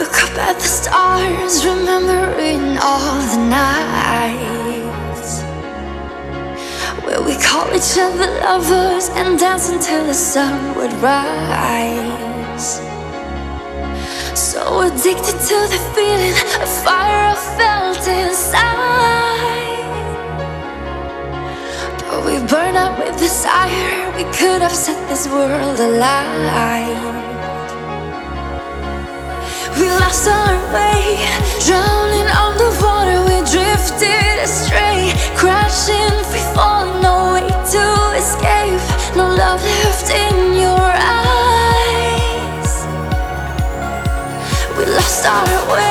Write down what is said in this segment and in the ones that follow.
Look up at the stars, remembering all the nights where we call each other lovers and dance until the sun would rise. So addicted to the feeling of fire I felt inside. But we burn up with desire, we could have set this world alight. We lost our way, drowning on the water. We drifted astray, crashing, free falling, no way to escape. No love left in your eyes. We lost our way,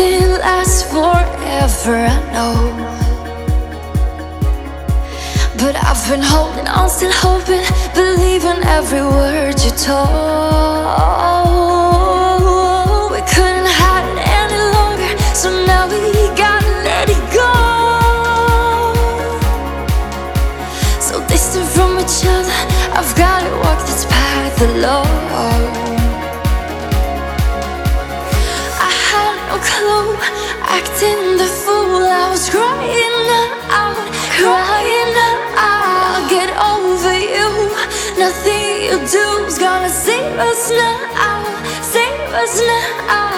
nothing lasts forever, I know. But I've been holding on, still hoping, believing every word you told. Acting the fool. I was crying out, crying out. I'll get over you. Nothing you do's gonna save us now, save us now.